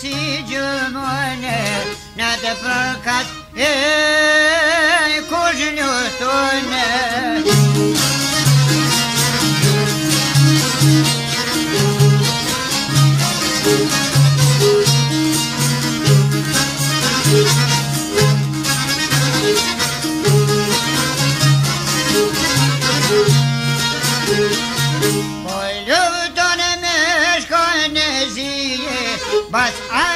si gjumone Në të përkat e kush një tonë But I